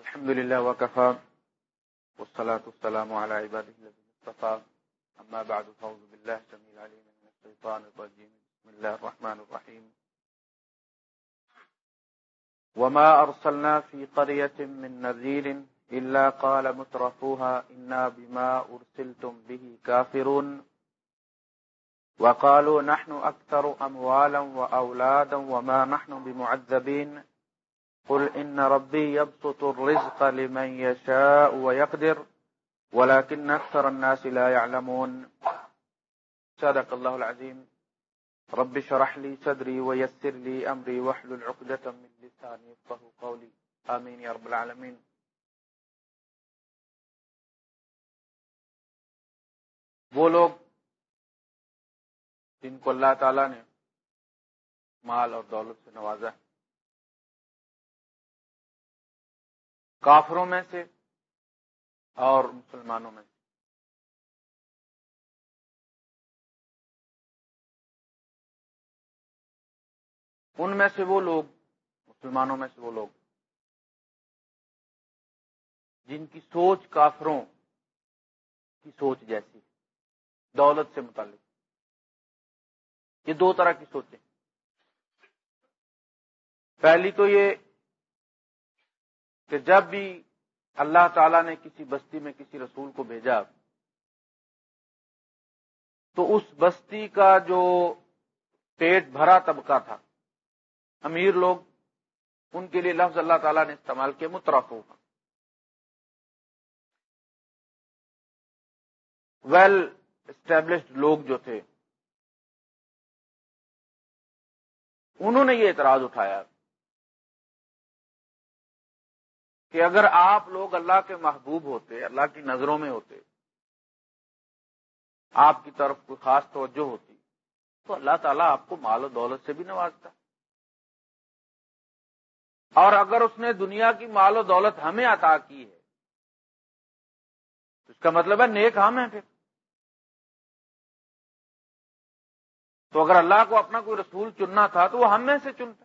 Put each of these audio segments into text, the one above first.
الحمد لله وكفى، والصلاة والسلام على عباده الذين اصطفى. أما بعد فوز بالله سميع العليم من الشيطان الرجيم. بسم الله الرحمن الرحيم. وما أرسلنا في قرية من نذير إلا قال مترفوها، إنا بما أرسلتم به كافرون. وقالوا نحن أكثر أموالا وأولادا وما نحن بمعذبين. قل إن ربي يبسط الرزق لمن يشاء ويقدر ولكن أكثر الناس لا يعلمون. صدق الله العظيم. رب شرح لي صدري ويسر لي أمري وحل العقدة من لساني يفقه قولي. آمين يا رب العالمين. وہ لوگ جن کو اللہ تعالی نے مال اور دولت سے نوازا ہے کافروں میں سے اور مسلمانوں میں سے۔ ان میں سے وہ لوگ، مسلمانوں میں سے وہ لوگ، جن کی سوچ کافروں کی سوچ جیسی دولت سے متعلق۔ یہ دو طرح کی سوچیں۔ پہلی تو یہ کہ جب بھی اللہ تعالی نے کسی بستی میں کسی رسول کو بھیجا، تو اس بستی کا جو پیٹ بھرا طبقہ تھا، امیر لوگ، ان کے لیے لفظ اللہ تعالیٰ نے استعمال کیا، مترف ہوگا ویل اسٹیبلشڈ لوگ جو تھے، انہوں نے یہ اعتراض اٹھایا کہ اگر آپ لوگ اللہ کے محبوب ہوتے، اللہ کی نظروں میں ہوتے، آپ کی طرف کوئی خاص توجہ ہوتی، تو اللہ تعالیٰ آپ کو مال و دولت سے بھی نوازتا۔ اور اگر اس نے دنیا کی مال و دولت ہمیں عطا کی ہے، تو اس کا مطلب ہے نیک ہم ہیں پھر۔ تو اگر اللہ کو اپنا کوئی رسول چننا تھا، تو وہ ہم میں سے چنتا۔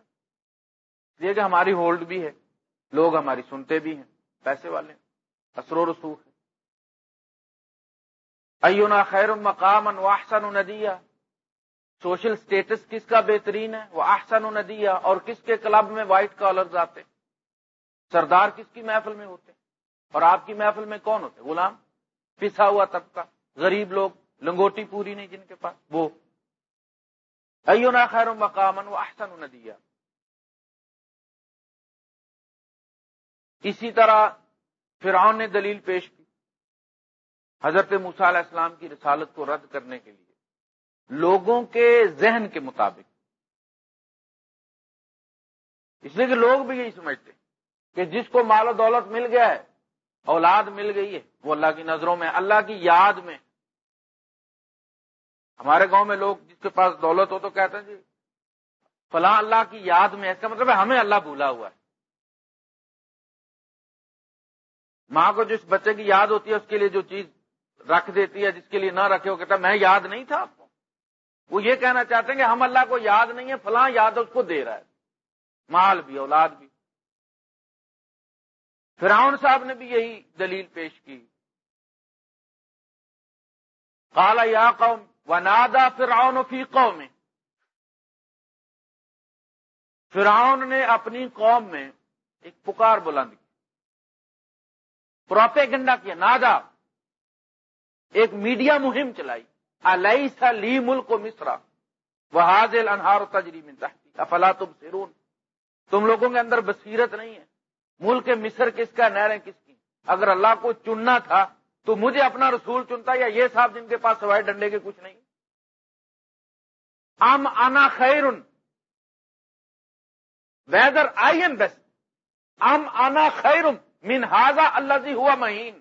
یہ کہ ہماری ہولڈ بھی ہے۔ لوگ ہماری سنتے بھی ہیں، پیسے والے اثر و رسوخ ہے ایونا خیر مقام احسن ندیا سوشل سٹیٹس کس کا بہترین ہے؟ وہ احسن ندیا اور کس کے کلب میں وائٹ کالرز آتے سردار کس کی محفل میں ہوتے اور آپ کی محفل میں کون ہوتے غلام۔ پسا ہوا طبقہ۔ غریب لوگ، لنگوٹی پوری نہیں جن کے پاس، وہ۔ ایونا خیر مقام و احسن ندیا اسی طرح فرعون نے دلیل پیش کی حضرت موسیٰ علیہ السلام کی رسالت کو رد کرنے کے لیے لوگوں کے ذہن کے مطابق۔ اس لیے کہ لوگ بھی یہی سمجھتے کہ جس کو مال و دولت مل گیا ہے، اولاد مل گئی ہے، وہ اللہ کی نظروں میں، اللہ کی یاد میں۔ ہمارے گاؤں میں لوگ جس کے پاس دولت ہو تو کہتے ہیں جی فلاں اللہ کی یاد میں، اس کا مطلب ہے ہمیں اللہ بھولا ہوا ہے۔ ماں کو جس بچے کی یاد ہوتی ہے، اس کے لیے جو چیز رکھ دیتی ہے، جس کے لیے نہ رکھے، وہ کہتا ہے، میں یاد نہیں تھا آپ کو۔ وہ یہ کہنا چاہتے ہیں کہ ہم اللہ کو یاد نہیں ہے فلاں یاد اس کو دے رہا ہے۔ مال بھی، اولاد بھی۔ فراؤن صاحب نے بھی یہی دلیل پیش کی۔ کالا یا قوم و نادا فی قوم میں فرعون نے اپنی قوم میں ایک پکار بلند کی۔ پروپے گنڈا کیا نادا ایک میڈیا مہم چلائی۔ علیہ لی ملک و مصرا وہ حاضل انہار تجری افلا تم سرون تم لوگوں کے اندر بصیرت نہیں ہے۔ ملک مصر کس کا، نہریں کس کی؟ اگر اللہ کو چننا تھا تو مجھے اپنا رسول چنتا یا یہ صاحب جن کے پاس سوائے ڈنڈے کے کچھ نہیں۔ ام آنا خیر ویدر آئی ایم بیسٹ۔ ام آنا خیر من ہاضا اللہ جی ہوا مہین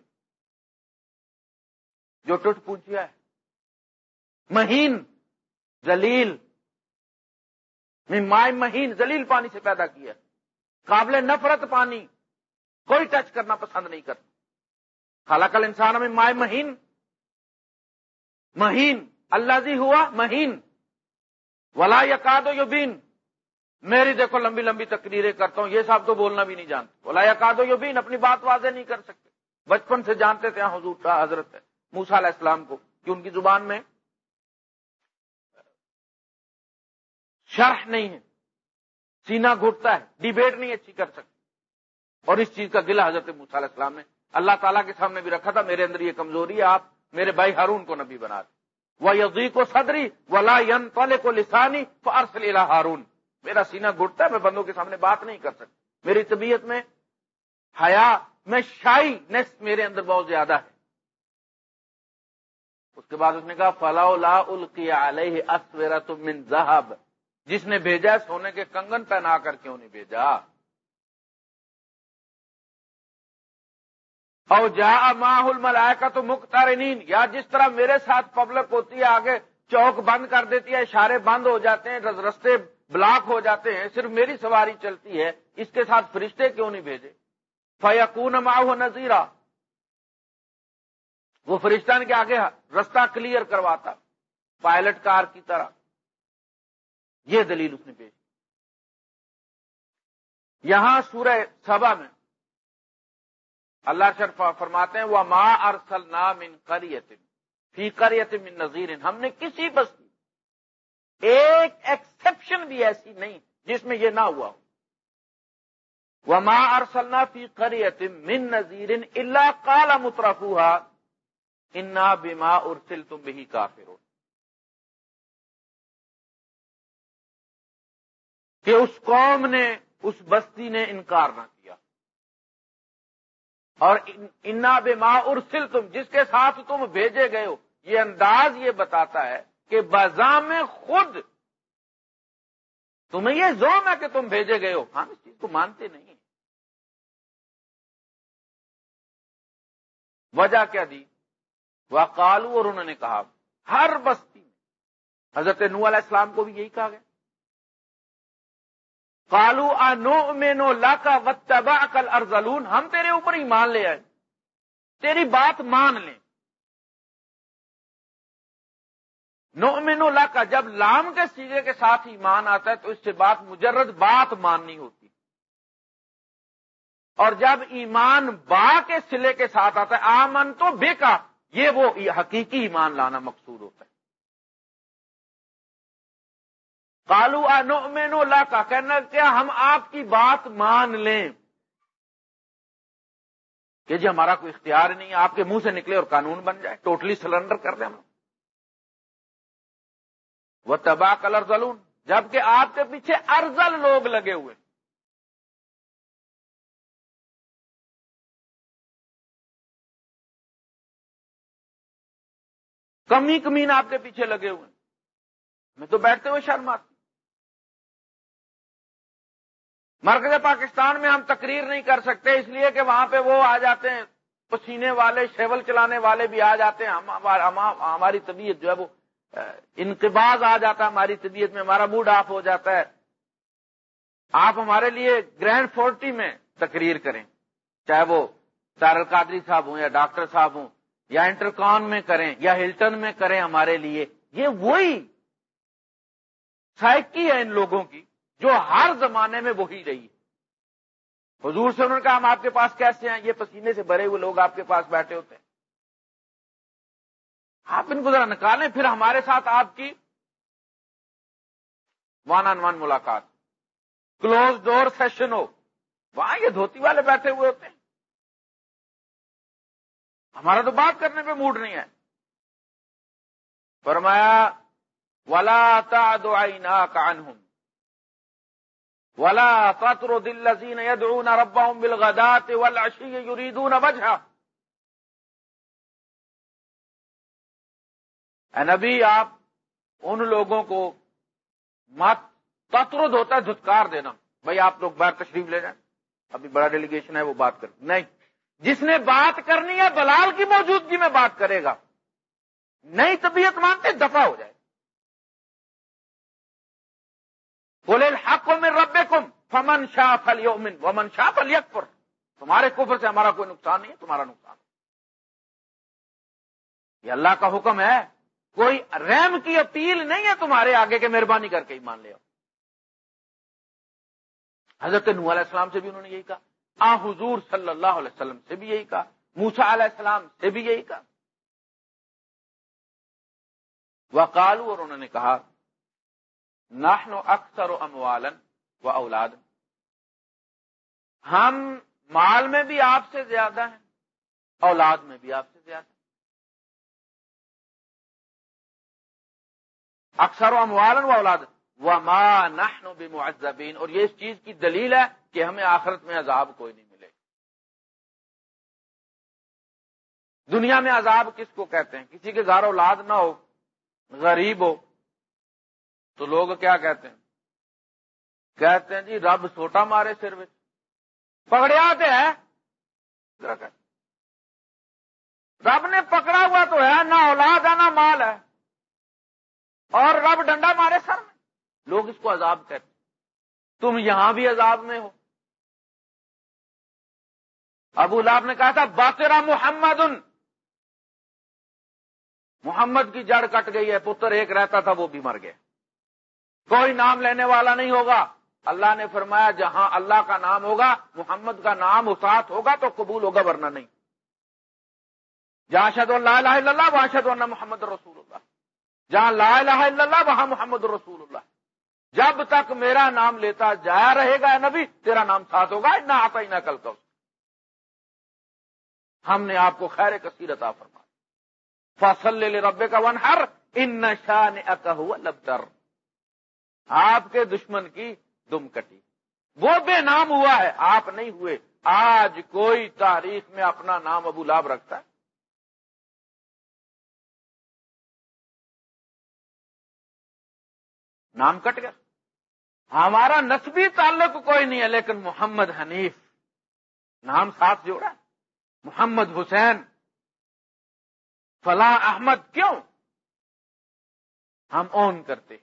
جو ٹوٹ پوچھیا ہے. مہین زلیل مائے مہین زلیل پانی سے پیدا کیا. قابل نفرت پانی. کوئی ٹچ کرنا پسند نہیں کرتا. خالا انسان میں مائے مہین. مہین اللہ جی ہوا مہین. ولا یقاد و یبین. میری دیکھو لمبی لمبی تقریریں کرتا ہوں، یہ صاحب تو بولنا بھی نہیں جانتے۔ بولا یا کا دو یہ بھی اپنی بات واضح نہیں کر سکتے۔ بچپن سے جانتے تھے ہاں حضور کا حضرت موسا علیہ السلام کو، کہ ان کی زبان میں شرح نہیں ہے۔ سینا گھٹتا ہے، ڈیبیٹ نہیں اچھی کر سکتے۔ اور اس چیز کا دل حضرت موسا علیہ السلام نے اللہ تعالیٰ کے سامنے بھی رکھا تھا، میرے اندر یہ کمزوری ہے، آپ میرے بھائی ہارون کو نبی بنا دیں۔ وہ یزی کو صدری ولا ین کو لسانی فارسل ہارون۔ میرا سینہ گھٹتا ہے، میں بندوں کے سامنے بات نہیں کر سکتا۔ میری طبیعت میں حیا، میں شائی نیس میرے اندر بہت زیادہ ہے۔ اس کے بعد اس نے کہا فلاح لا علیہ اسورا من ذہب جس نے بھیجا سونے کے کنگن پہنا کر کیوں نہیں بھیجا؟ او جا ماہ الملائکہ تو مختارنین یا جس طرح میرے ساتھ پبلک ہوتی ہے، آگے چوک بند کر دیتی ہے، اشارے بند ہو جاتے ہیں رستے بلاک ہو جاتے ہیں، صرف میری سواری چلتی ہے، اس کے ساتھ فرشتے کیوں نہیں بھیجے؟ فیقون ماہ نذیرہ وہ فرشتان کے آگے رستہ کلیئر کرواتا پائلٹ کار کی طرح۔ یہ دلیل اس نے پیش یہاں سورہ سبا میں اللہ شرف فرماتے ہیں وہ ماں ارسل نام ان کریت فی کریت من نذیر ہم نے کسی بستی ایک ایکسپشن بھی ایسی نہیں جس میں یہ نہ ہوا ہو۔ وہ ماں ارسلنا فی کریت من نذیر اللہ کالا مترفا انا بیما ارسل تم بھی کافر ہو کہ اس قوم نے، اس بستی نے انکار نہ کیا۔ اور انا بے ماں ارسل تم جس کے ساتھ تم بھیجے گئے ہو، یہ انداز یہ بتاتا ہے کہ بازا میں خود تمہیں یہ زوم ہے کہ تم بھیجے گئے ہو۔ ہم اس چیز کو مانتے نہیں وجہ کیا دی؟ وہ کالو اور انہوں نے کہا، ہر بستی میں حضرت نو علیہ السلام کو بھی یہی کہا گیا۔ کالو نو میں نو لا کا وتبا کل ارزلون ہم تیرے اوپر ہی مان لے آئے۔ تیری بات مان لیں۔ نو میں نو لا کا جب لام کے سیگے کے ساتھ ایمان آتا ہے تو اس سے بات مجرد بات ماننی ہوتی اور جب ایمان با کے سلے کے ساتھ آتا ہے آمن تو بے کا یہ وہ حقیقی ایمان لانا مقصود ہوتا ہے۔ کالو نو لا کا کہنا کیا ہم آپ کی بات مان لیں۔ کہ جی ہمارا کوئی اختیار نہیں، آپ کے منہ سے نکلے اور قانون بن جائے، ٹوٹلی سلنڈر کر دیں ہم۔ وہ تباہ کلر زلون، جبکہ آپ کے پیچھے ارزل لوگ لگے ہوئے۔ کمی کمین آپ کے پیچھے لگے ہوئے۔ میں تو بیٹھتے ہوئے شرم آتی مرکز پاکستان میں ہم تقریر نہیں کر سکتے، اس لیے کہ وہاں پہ وہ آ جاتے ہیں، پسینے والے، شیول چلانے والے بھی آ جاتے ہیں ہماری طبیعت جو ہے وہ انقباز آ جاتا ہے ہماری طبیعت میں، ہمارا موڈ آف ہو جاتا ہے۔ آپ ہمارے لیے گرینڈ فورٹی میں تقریر کریں۔ چاہے وہ تار القادری صاحب ہوں یا ڈاکٹر صاحب ہوں، یا انٹرکان میں کریں، یا ہلٹن میں کریں ہمارے لیے۔ یہ وہی سائکی ہے ان لوگوں کی، جو ہر زمانے میں وہی رہی حضور سے انہوں نے کہا ہم آپ کے پاس کیسے ہیں؟ یہ پسینے سے بھرے ہوئے لوگ آپ کے پاس بیٹھے ہوتے ہیں۔ آپ ان کو ذرا نکالیں، پھر ہمارے ساتھ آپ کی ون آن ون ملاقات۔ کلوز ڈور سیشن ہو۔ وہاں یہ دھوتی والے بیٹھے ہوئے ہوتے ہیں۔ ہمارا تو بات کرنے پہ موڈ نہیں ہے۔ فرمایا، ولا تا دعائی نا ولا فطر دل الذين يدعون ربهم بالغداة والعشي يريدون وجهه۔ اے نبی، آپ ان لوگوں کو مت تطرد ہوتا ہے، دھتکار دینا۔ بھائی، آپ لوگ باہر تشریف لے جائیں۔ ابھی بڑا ڈیلیگیشن ہے، وہ بات کر نہیں، جس نے بات کرنی ہے، بلال کی موجودگی میں بات کرے گا۔ نئی طبیعت مانتے دفاع ہو جائے۔ بولے الحق میں رب کم فمن شاہ فل یومن ومن شاہ فل یکفر تمہارے کفر سے ہمارا کوئی نقصان نہیں ہے، تمہارا نقصان یہ اللہ کا حکم ہے۔ کوئی رحم کی اپیل نہیں ہے تمہارے آگے کے مہربانی کر کے ہی مان لے حضرت نو علیہ السلام سے بھی انہوں نے یہی کہا۔ آ حضور صلی اللہ علیہ وسلم سے بھی یہی کہا۔ موسا علیہ السلام سے بھی یہی کہا۔ وقالو اور انہوں نے کہا، نحن اکثر و اموالن و اولاد۔ ہم مال میں بھی آپ سے زیادہ ہیں، اولاد میں بھی آپ سے زیادہ اکثر و اموالن و اولاد۔ و ما نحن بمعذبین اور یہ اس چیز کی دلیل ہے کہ ہمیں آخرت میں عذاب کوئی نہیں ملے۔ دنیا میں عذاب کس کو کہتے ہیں؟ کسی کے گھر اولاد نہ ہو، غریب ہو، تو لوگ کیا کہتے ہیں؟ کہتے ہیں جی رب سوٹا مارے سر میں۔ پکڑیا تو ہے رب نے پکڑا ہوا تو ہے، نہ اولاد ہے، نہ مال ہے۔ اور رب ڈنڈا مارے سر میں۔ لوگ اس کو عذاب کہتے تم یہاں بھی عذاب میں ہو۔ ابو لاب نے کہا تھا باقرا محمد محمد کی جڑ کٹ گئی ہے، پتر ایک رہتا تھا، وہ بھی مر گیا۔ کوئی نام لینے والا نہیں ہوگا۔ اللہ نے فرمایا، جہاں اللہ کا نام ہوگا، محمد کا نام اسات ہوگا تو قبول ہوگا، ورنہ نہیں۔ جہاں شد اللہ الہ الا اللہ وہاں شد اللہ محمد رسول اللہ۔ جہاں لا الہ الا اللہ، وہاں محمد رسول اللہ۔ جب تک میرا نام لیتا جایا رہے گا نبی، تیرا نام ساتھ ہوگا نہ آتا ہی نہ کل کا ہم نے آپ کو خیر کثیر عطا فرما فصل لے لے ربے کا ون ہر ان نشان لبتر آپ کے دشمن کی دم کٹی وہ بے نام ہوا ہے، آپ نہیں ہوئے۔ آج کوئی تاریخ میں اپنا نام ابو لاب رکھتا ہے۔ نام کٹ گیا۔ ہمارا نسبی تعلق کوئی نہیں ہے، لیکن محمد حنیف۔ نام ساتھ جوڑا۔ محمد حسین۔ فلاں احمد کیوں؟ ہم اون کرتے۔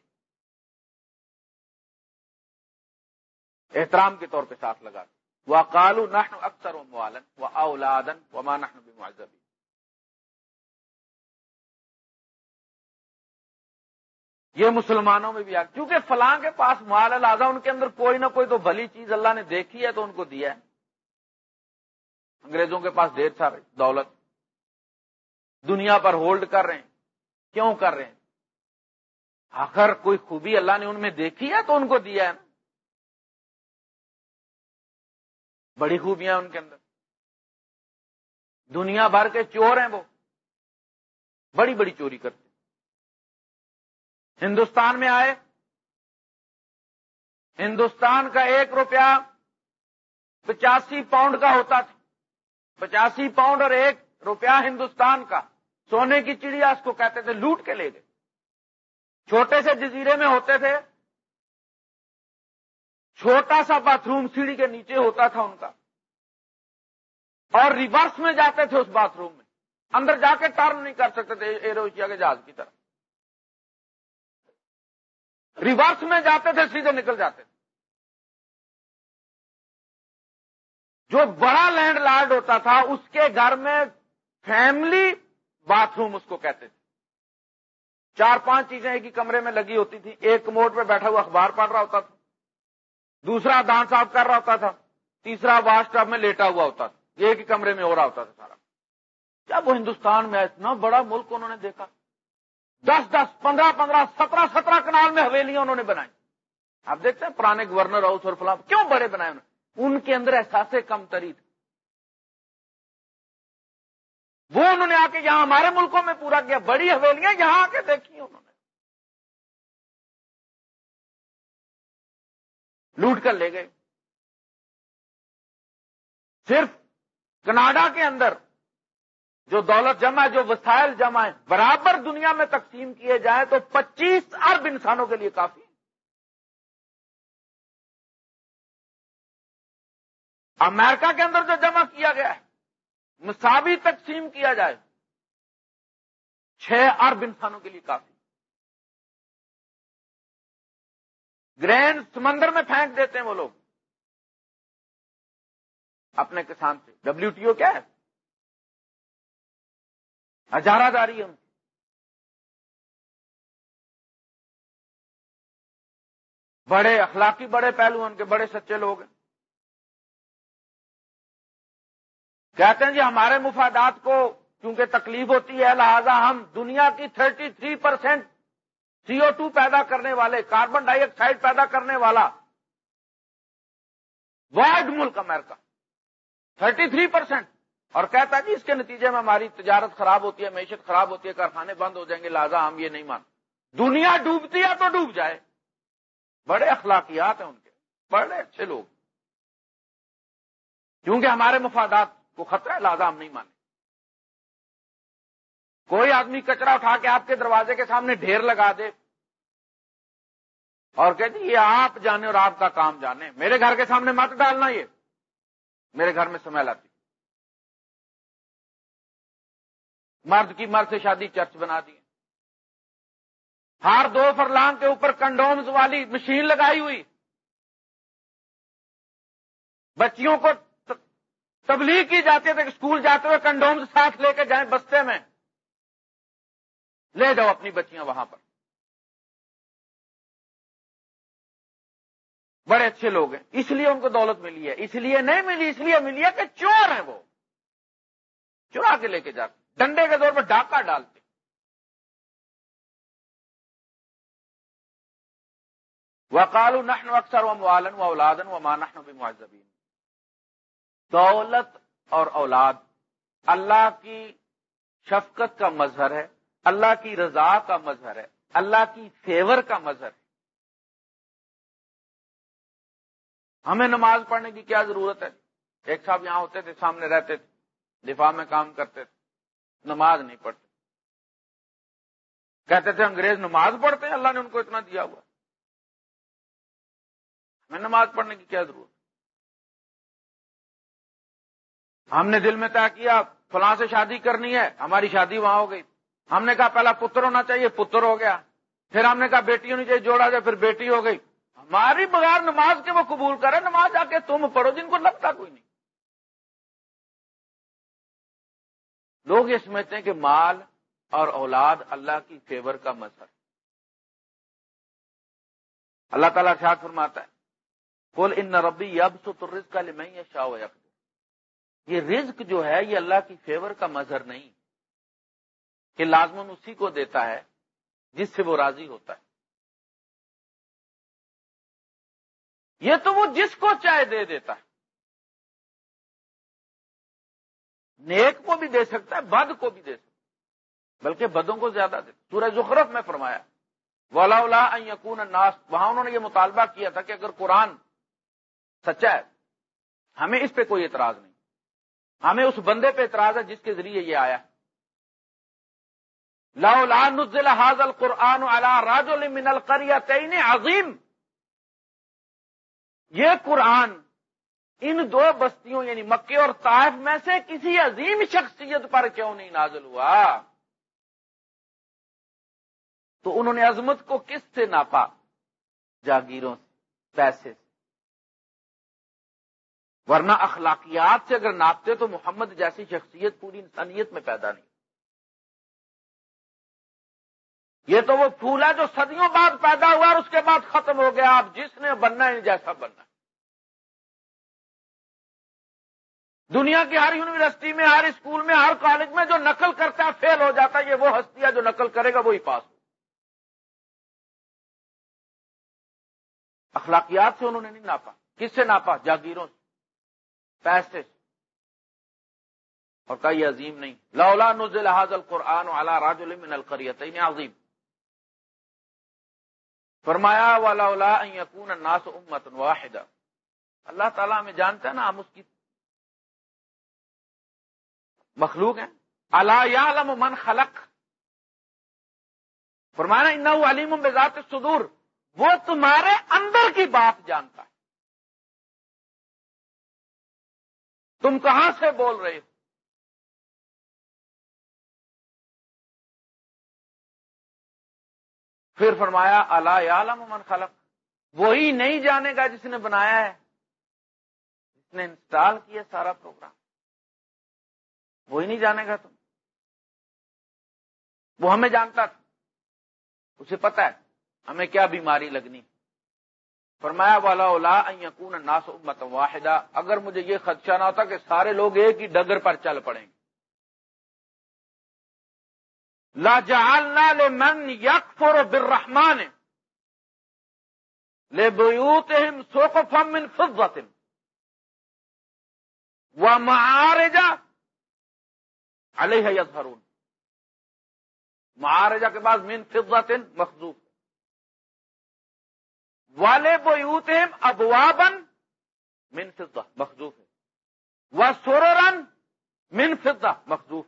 احترام کے طور پہ ساتھ لگا۔ وہ کالو نحن اکثر و موالن و اولادن و ماں نحن یہ مسلمانوں میں بھی آ کیونکہ فلاں کے پاس مال لازا ان کے اندر کوئی نہ کوئی تو بھلی چیز اللہ نے دیکھی ہے تو ان کو دیا ہے۔ انگریزوں کے پاس ڈھیر سارے دولت۔ دنیا پر ہولڈ کر رہے ہیں۔ کیوں کر رہے ہیں؟ آخر کوئی خوبی اللہ نے ان میں دیکھی ہے تو ان کو دیا ہے۔ نا بڑی خوبیاں ان کے اندر۔ دنیا بھر کے چور ہیں وہ۔ بڑی بڑی چوری کرتے ہندوستان میں آئے۔ ہندوستان کا ایک روپیہ پچاسی پاؤنڈ کا ہوتا تھا۔ پچاسی پاؤنڈ اور ایک روپیہ ہندوستان کا۔ سونے کی چڑیا اس کو کہتے تھے، لوٹ کے لے گئے۔ چھوٹے سے جزیرے میں ہوتے تھے۔ چھوٹا سا باتھ روم سیڑھی کے نیچے ہوتا تھا ان کا۔ اور ریورس میں جاتے تھے اس باتھ روم میں۔ اندر جا کے ٹرن نہیں کر سکتے تھے ایروشیا کے جہاز کی طرح ریورس میں جاتے تھے، سیدھے نکل جاتے تھے۔ جو بڑا لینڈ لارڈ ہوتا تھا، اس کے گھر میں فیملی باتھ روم اس کو کہتے تھے۔ چار پانچ چیزیں ایک ہی کمرے میں لگی ہوتی تھی ایک موڈ پہ بیٹھا ہوا اخبار پڑھ رہا ہوتا تھا۔ دوسرا دان صاف کر رہا ہوتا تھا۔ تیسرا واش ٹب میں لیٹا ہوا ہوتا تھا۔ ایک ہی کمرے میں ہو رہا ہوتا تھا سارا۔ جب وہ ہندوستان میں اتنا بڑا ملک انہوں نے دیکھا؟ دس دس پندرہ پندرہ سترہ سترہ کنال میں حویلیاں انہوں نے بنائی۔ آپ دیکھتے ہیں پرانے گورنر ہاؤس اور فلاں کیوں بڑے بنائے انہوں ان کے اندر احساس کم تری وہ انہوں نے آ کے یہاں ہمارے ملکوں میں پورا کیا، بڑی حویلیاں یہاں آ کے دیکھی انہوں نے۔ لوٹ کر لے گئے۔ صرف کناڈا کے اندر جو دولت جمع ہے، جو وسائل جمع ہے برابر دنیا میں تقسیم کیے جائیں تو پچیس ارب انسانوں کے لیے کافی امریکہ کے اندر جو جمع کیا گیا ہے، مساوی تقسیم کیا جائے، چھ ارب انسانوں کے لیے کافی گرینڈ سمندر میں پھینک دیتے ہیں وہ لوگ، اپنے کسان سے۔ ڈبلو ٹی او کیا ہے؟ ہزارہ داری ہے ان کی۔ بڑے اخلاقی بڑے پہلو ان کے، بڑے سچے لوگ ہیں۔ کہتے ہیں جی ہمارے مفادات کو کیونکہ تکلیف ہوتی ہے، لہذا ہم دنیا کی thirty three percent C O two پیدا کرنے والے، کاربن ڈائی آکسائڈ پیدا کرنے والا وائڈ ملک امریکہ۔ تھرٹی تھری پرسینٹ اور کہتا جی اس کے نتیجے میں ہماری تجارت خراب ہوتی ہے، معیشت خراب ہوتی ہے، کارخانے بند ہو جائیں گے، لہٰذا ہم یہ نہیں مان دنیا ڈوبتی ہے تو ڈوب جائے۔ بڑے اخلاقیات ہیں ان کے۔ بڑے اچھے لوگ۔ کیونکہ ہمارے مفادات کو خطرہ ہے، لہٰذا ہم نہیں مانے کوئی آدمی کچرا اٹھا کے آپ کے دروازے کے سامنے ڈھیر لگا دے اور کہ جی یہ آپ جانے اور آپ کا کام جانے۔ میرے گھر کے سامنے مت ڈالنا یہ۔ میرے گھر میں سمیل آتی مرد کی مرد سے شادی چرچ بنا دی ہر دو فرلانگ کے اوپر کنڈومز والی مشین لگائی ہوئی۔ بچیوں کو تبلیغ کی جاتی ہے کہ اسکول جاتے ہوئے کنڈومز ساتھ لے کے جائیں بستے میں۔ لے جاؤ اپنی بچیاں وہاں پر۔ بڑے اچھے لوگ ہیں۔ اس لیے ان کو دولت ملی ہے۔ اس لیے نہیں ملی، اس لیے ملی ہے کہ چور ہیں وہ۔ چورا کے لے کے جاتے ڈنڈے کے دور پر ڈاکہ ڈالتے۔ وقالو نحن اکثر و موالن و اولادن و مانحن بھی معذبین دولت اور اولاد، اللہ کی شفقت کا مظہر ہے، اللہ کی رضا کا مظہر ہے، اللہ کی فیور کا مظہر ہے۔ ہمیں نماز پڑھنے کی کیا ضرورت ہے؟ ایک صاحب یہاں ہوتے تھے، سامنے رہتے تھے، دفاع میں کام کرتے تھے۔ نماز نہیں پڑھتے۔ کہتے تھے انگریز نماز پڑھتے ہیں، اللہ نے ان کو اتنا دیا ہوا۔ ہمیں نماز پڑھنے کی کیا ضرورت؟ ہم نے دل میں طے کیا، فلاں سے شادی کرنی ہے، ہماری شادی وہاں ہو گئی۔ ہم نے کہا پہلا پتر ہونا چاہیے، پتر ہو گیا۔ پھر ہم نے کہا بیٹی ہونی چاہیے، جوڑا جائے، پھر بیٹی ہو گئی۔ ہماری بغیر نماز کے وہ قبول کرے، نماز آ کے تم پڑھو، جن کو لگتا کوئی نہیں۔ لوگ یہ سمجھتے ہیں کہ مال اور اولاد اللہ کی فیور کا مظہر اللہ تعالیٰ شاہ فرماتا ہے کل ان ربی اب سترز کا لمئی ہے شاہ یہ رزق جو ہے، یہ اللہ کی فیور کا مظہر نہیں کہ لازمن اسی کو دیتا ہے جس سے وہ راضی ہوتا ہے۔ یہ تو وہ جس کو چاہے دے دیتا ہے۔ نیک کو بھی دے سکتا ہے، بد کو بھی دے سکتا ہے۔ بلکہ بدوں کو زیادہ دے۔ سورہ زخرف میں فرمایا ولا یقون ناس وہاں انہوں نے یہ مطالبہ کیا تھا کہ اگر قرآن سچا ہے، ہمیں اس پہ کوئی اعتراض نہیں۔ ہمیں اس بندے پہ اعتراض ہے جس کے ذریعے یہ آیا لا نزل حاضل قرآن راج من القریتین عظیم یہ قرآن ان دو بستیوں یعنی مکے اور طائف میں سے کسی عظیم شخصیت پر کیوں نہیں نازل ہوا؟ تو انہوں نے عظمت کو کس سے ناپا؟ جاگیروں سے، پیسے سے۔ ورنہ اخلاقیات سے اگر ناپتے تو محمد جیسی شخصیت پوری انسانیت میں پیدا نہیں۔ یہ تو وہ پھول ہے جو صدیوں بعد پیدا ہوا اور اس کے بعد ختم ہو گیا، آپ جس نے بننا ہے جیسا بننا۔ دنیا کی ہر یونیورسٹی میں، ہر اسکول میں، ہر کالج میں جو نقل کرتا ہے، فیل ہو جاتا ہے، یہ وہ ہستی ہے جو نقل کرے گا، وہی پاس ہو۔ اخلاقیات سے انہوں نے نہیں ناپا۔ کس سے ناپا؟ جاگیروں سے۔ پیسے سے۔ اور کئی عظیم نہیں۔ لولا نزل حاضل قرآن اعلی راج المن القریت عظیم۔ فرمایا والا یقون ناس امت واحدہ اللہ تعالیٰ ہمیں جانتا ہے نا، ہم اس کی مخلوق ہیں۔ اللہ من خلق۔ فرمانا ان علیم بذات صدور وہ تمہارے اندر کی بات جانتا ہے۔ تم کہاں سے بول رہے ہو؟ پھر فرمایا اللہ عالم من خلق۔ وہی نہیں جانے گا جس نے بنایا ہے۔ جس نے انسٹال کیا سارا پروگرام۔ وہی نہیں جانے گا تم وہ ہمیں جانتا تھا۔ اسے پتا ہے، ہمیں کیا بیماری لگنی۔ فرمایا والا اولا یقون ناس امت واحدہ اگر مجھے یہ خدشہ نہ ہوتا کہ سارے لوگ ایک ہی ڈگر پر چل پڑیں۔ گے لا جعلنا لمن یکفر بالرحمن۔ لبیوتهم سقفا من فضة۔ ومعارج علیہ یظہرون۔ معارجہ کے بعد من فضة مخذوف۔ والے بیوتهم ابوابا من فضة مخذوف وسررا من فضة مخذوف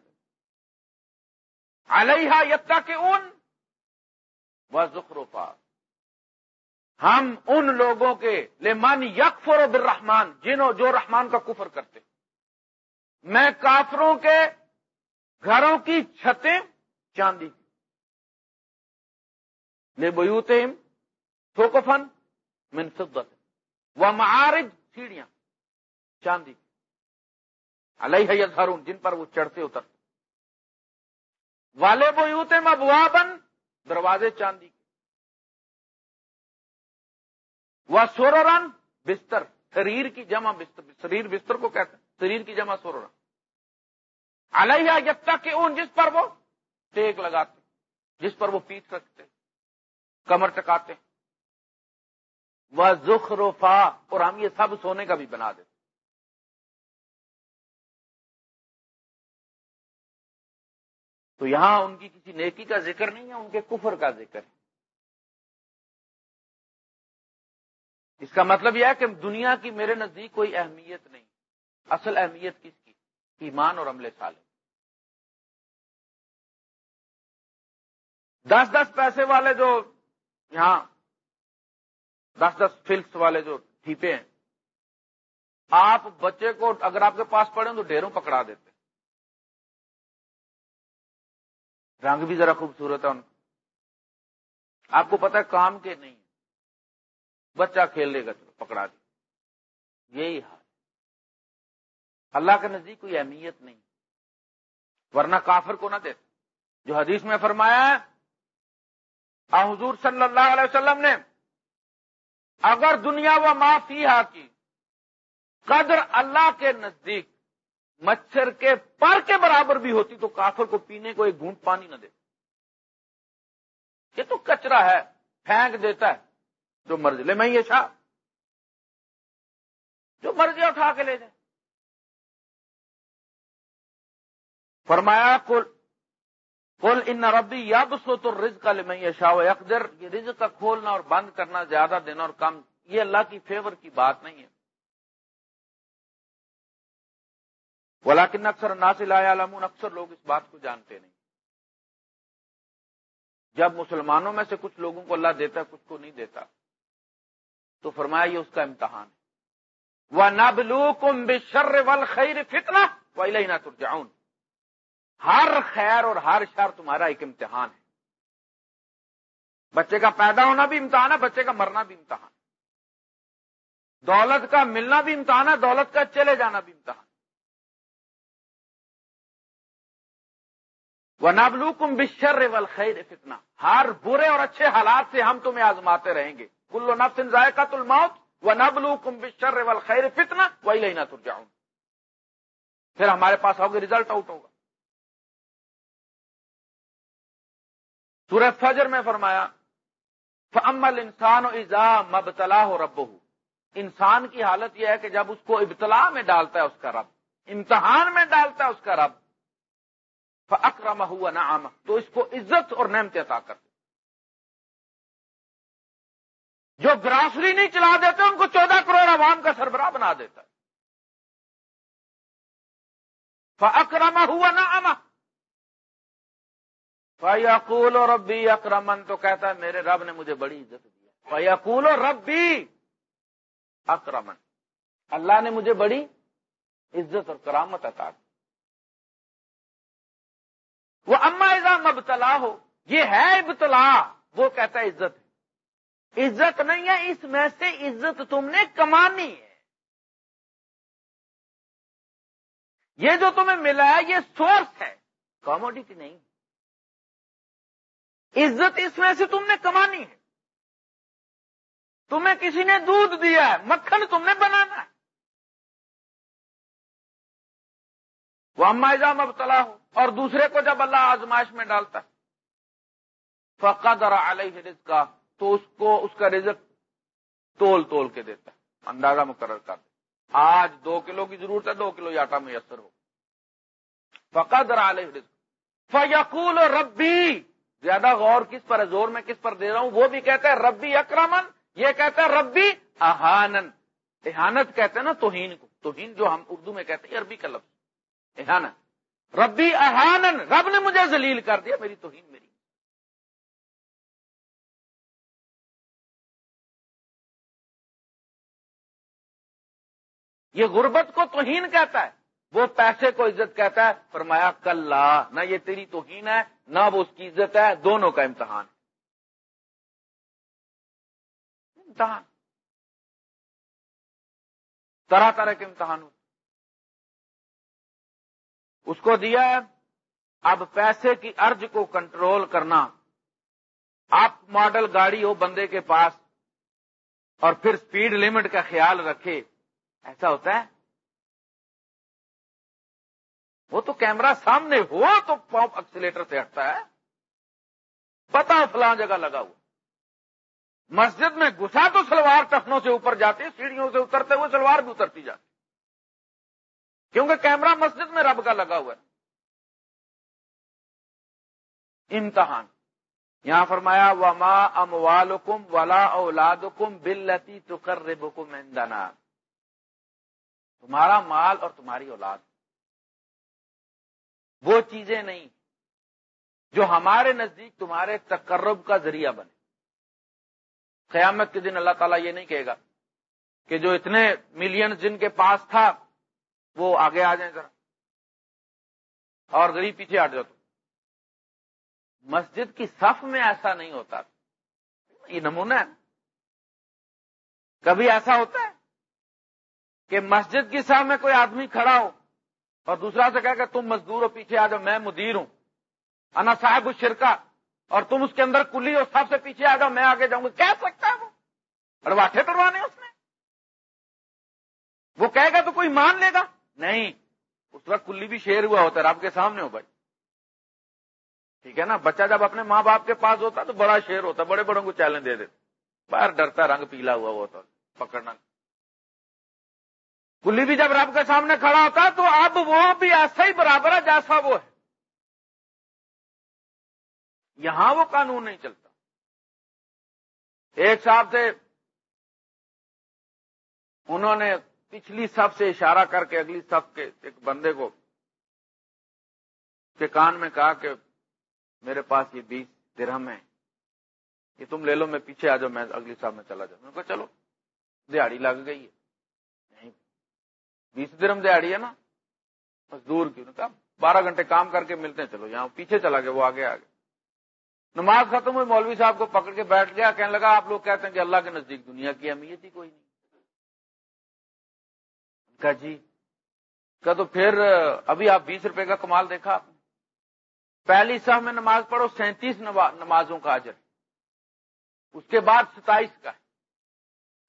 علیہ یتا کے ان و زخرفا ہم ان لوگوں کے لمن یکفر و برحمان جنہوں جو رحمان کا کفر کرتے۔ میں کافروں کے گھروں کی چھتیں چاندی لے بیوتیم تھوکفن من فضت و معارج سیڑھیاں چاندی علیہ یظہرون، جن پر وہ چڑھتے اترتے۔ والے بوتے مبوابن دروازے چاندی وہ سورورن بستر شریر کی جمع بستر شریر بستر کو کہتے ہیں شریر کی جمع سورورن علیہ جب تک کہ اون جس پر وہ ٹیک لگاتے، جس پر وہ پیٹ رکھتے، کمر ٹکاتے۔ وہ زخرفا اور ہم یہ سب سونے کا بھی بنا دیتے۔ تو یہاں ان کی کسی نیکی کا ذکر نہیں ہے، ان کے کفر کا ذکر ہے۔ اس کا مطلب یہ ہے کہ دنیا کی میرے نزدیک کوئی اہمیت نہیں۔ اصل اہمیت کس کی؟ ایمان اور عملے سالے دس دس پیسے والے جو یہاں دس دس فلس والے جو ٹھیپے ہیں، آپ بچے کو اگر آپ کے پاس پڑے تو ڈھیروں پکڑا دیتے۔ رنگ بھی ذرا خوبصورت ہے ان کا۔ آپ کو پتا ہے کام کے نہیں بچہ کھیل لے گا پکڑا دی یہی حال۔ اللہ کے نزدیک کوئی اہمیت نہیں۔ ورنہ کافر کو نہ دیتے۔ جو حدیث میں فرمایا ہے حضور صلی اللہ علیہ وسلم نے اگر دنیا و معافی کی قدر اللہ کے نزدیک مچھر کے پر کے برابر بھی ہوتی تو کافر کو پینے کو ایک گھونٹ پانی نہ دے۔ یہ تو کچرا ہے، پھینک دیتا ہے، جو مرضی، لے میں یہ شاہ جو مرضی اٹھا کے لے جائے۔ فرمایا کل کل ان ربی یا سو تو رز کا لے میں شاہ اقدر یہ رز کا کھولنا اور بند کرنا زیادہ دینا اور کم، یہ اللہ کی فیور کی بات نہیں ہے۔ ولاکن اکثر ناصل علمون اکثر لوگ اس بات کو جانتے نہیں۔ جب مسلمانوں میں سے کچھ لوگوں کو اللہ دیتا کچھ کو نہیں دیتا۔ تو فرمایا یہ اس کا امتحان ہے۔ وہ نبلو کم بشر ول خیر فتنا وہ نہ ترجاؤن ہر خیر اور ہر شر تمہارا ایک امتحان ہے۔ بچے کا پیدا ہونا بھی امتحان ہے، بچے کا مرنا بھی امتحان۔ دولت کا ملنا بھی امتحان ہے، دولت کا چلے جانا بھی امتحان۔ وہ نبلو کم بشر ول خیر فتنا ہر برے اور اچھے حالات سے ہم تمہیں آزماتے رہیں گے۔ کلو نفسن ذائقہ تل موت نبلو کم بشر ول خیر فتنا وہی لینا تر جاؤں پھر ہمارے پاس ہوگا ریزلٹ آؤٹ ہوگا۔ سورہ فجر میں فرمایا فمل انسان و ایزا مبتلا ہو رب انسان کی حالت یہ ہے کہ جب اس کو ابتلا میں ڈالتا ہے اس کا رب، امتحان میں ڈالتا ہے اس کا رب اکرم ہوا نہ تو اس کو عزت اور نعمت عطا کرتے جو گراسری نہیں چلا دیتے، ان کو چودہ کروڑ عوام کا سربراہ بنا دیتا ہے۔ اکرما ہوا نہ فیقول اور ربی اکرمن تو کہتا ہے میرے رب نے مجھے بڑی عزت دیا فیقول اور ربی اکرمن اللہ نے مجھے بڑی عزت اور کرامت عطا کی۔ وہ اما اذا مبتلا ہو یہ ہے ابتلا وہ کہتا ہے عزت عزت نہیں ہے، اس میں سے عزت تم نے کمانی ہے۔ یہ جو تمہیں ملا ہے، یہ سورس ہے۔ کاموڈیٹی نہیں۔ عزت اس میں سے تم نے کمانی ہے۔ تمہیں کسی نے دودھ دیا ہے، مکھن تم نے بنانا ہے۔ وہ اما جام ابتلا ہو، اور دوسرے کو جب اللہ آزمائش میں ڈالتا ہے۔ فقد اور علیہ رزق کا تو اس کو، اس کا رزق تول تول کے دیتا ہے، اندازہ مقرر کر دے آج دو کلو کی ضرورت ہے، دو کلو آٹا میسر ہو۔ فقد اور علیہ رزق فیقول ربی زیادہ غور کس پر ہے، زور میں کس پر دے رہا ہوں، وہ بھی کہتا ہے ربی اکرمن، یہ کہتا ہے ربی احانن احانت کہتے ہیں نا توہین کو، توہین جو ہم اردو میں کہتے ہیں عربی کا لفظ احانت ربی احانن رب نے مجھے ذلیل کر دیا، میری توہین میری۔ یہ غربت کو توہین کہتا ہے، وہ پیسے کو عزت کہتا ہے، فرمایا کل نہ یہ تیری توہین ہے نہ وہ اس کی عزت ہے، دونوں کا امتحان امتحان۔ طرح طرح کے امتحان ہوتے اس کو دیا ہے، اب پیسے کی ارج کو کنٹرول کرنا۔ آپ ماڈل گاڑی ہو بندے کے پاس اور پھر سپیڈ لمٹ کا خیال رکھے۔ ایسا ہوتا ہے؟ وہ تو کیمرہ سامنے ہو تو پمپ ایکسیلیٹر سے ہٹتا ہے۔ پتا فلاں جگہ لگا ہوا۔ مسجد میں گھسا تو سلوار ٹخنوں سے اوپر جاتے سیڑھیوں سے اترتے ہوئے سلوار بھی اترتی جاتی کیونکہ کیمرہ مسجد میں رب کا لگا ہوا ہے۔ امتحان۔ یہاں فرمایا، وما ام والم ولا اولاد کم بل لتی تو کر تمہارا مال اور تمہاری اولاد۔ وہ چیزیں نہیں جو ہمارے نزدیک تمہارے تقرب کا ذریعہ بنے۔ قیامت کے دن اللہ تعالیٰ یہ نہیں کہے گا کہ جو اتنے ملین جن کے پاس تھا وہ آگے آ جائیں ذرا اور غریب پیچھے ہٹ جاؤ۔ تو مسجد کی صف میں ایسا نہیں ہوتا۔ یہ نمونہ ہے۔ کبھی ایسا ہوتا ہے کہ مسجد کی صف میں کوئی آدمی کھڑا ہو اور دوسرا سے کہ تم مزدور ہو پیچھے آ جاؤ، میں مدیر ہوں۔ انا صاحب شرکا اور تم اس کے اندر کلی اور سب سے پیچھے آ جاؤ، میں آگے جاؤں گا۔ کہہ سکتا ہے وہ؟ اڑواٹے تروانے اس نے؟ وہ کہے گا تو کوئی مان لے گا؟ نہیں، اس وقت کلی بھی شیر ہوا ہوتا ہے آپ کے سامنے ہو بھائی۔ ٹھیک ہے نا؟ بچہ جب اپنے ماں باپ کے پاس ہوتا تو بڑا شیر ہوتا، بڑے بڑوں کو چیلنج دے دیتے باہر ڈرتا، رنگ پیلا ہوا ہوتا، پکڑنا۔ کلی بھی جب رب کے سامنے کھڑا ہوتا تو اب وہ بھی ایسا ہی برابر ہے جیسا وہ ہے۔ یہاں وہ قانون نہیں چلتا۔ ایک صاحب سے انہوں نے پچھلی سب سے اشارہ کر کے اگلی سب کے ایک بندے کو کے کان میں کہا کہ میرے پاس یہ بیس درہم ہے یہ تم لے لو، میں پیچھے آ جاؤ، میں اگلی سال میں چلا جاؤں۔ کہا چلو دیہڑی لگ گئی ہے۔ بیس درم دیہڑی ہے نا؟ مزدور کی کہا بارہ گھنٹے کام کر کے ملتے ہیں، چلو یہاں پیچھے چلا گیا، وہ آگے آگے نماز ختم ہوئی، مولوی صاحب کو پکڑ کے بیٹھ گیا، کہنے لگا آپ لوگ کہتے ہیں کہ اللہ کے نزدیک دنیا کی اہمیت ہی کوئی نہیں۔ کہا جی کہ تو پھر ابھی آپ بیس روپے کا کمال دیکھا آپ نے؟ پہلی سہ میں نماز پڑھو، سینتیس نمازوں کا اجر۔ اس کے بعد ستائیس کا ہے۔